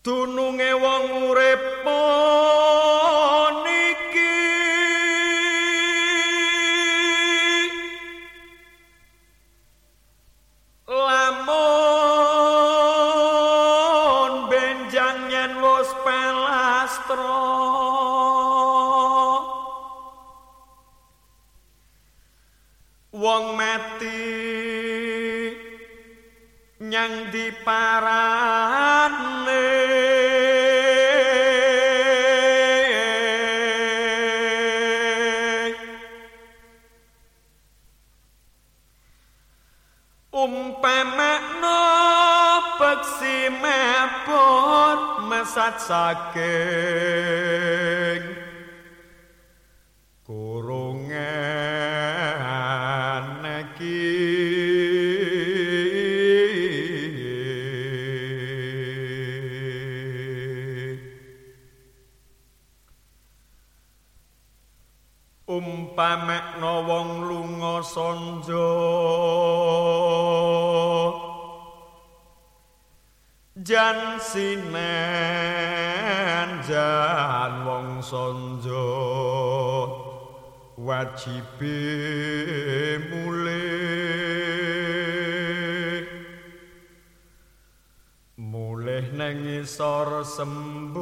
Dununge wong urip niki lamun benjang yen wis pelastra wong mati nyang diparani. Umpamakna peksi mepot mesat saking kurungan iki. Umpamekna wong lunga sanja jan sinen jan wong sanja wajibe mulih mulih nang isor sembojo